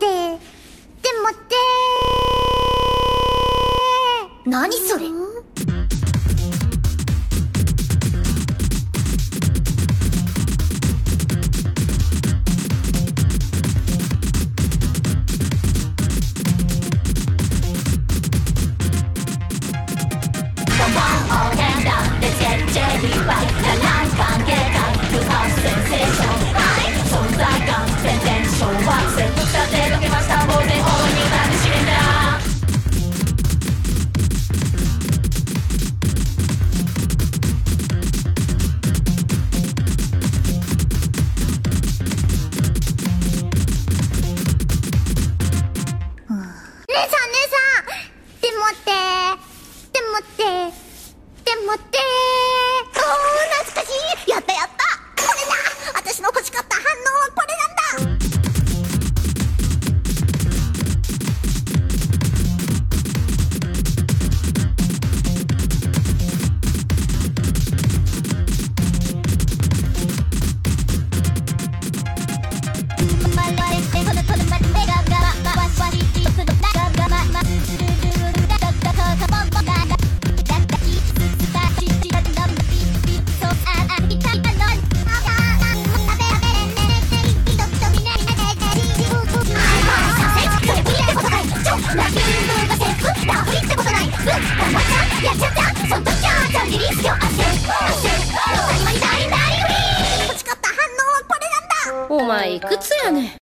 って。でもって何それ、ってお前いくつやねん。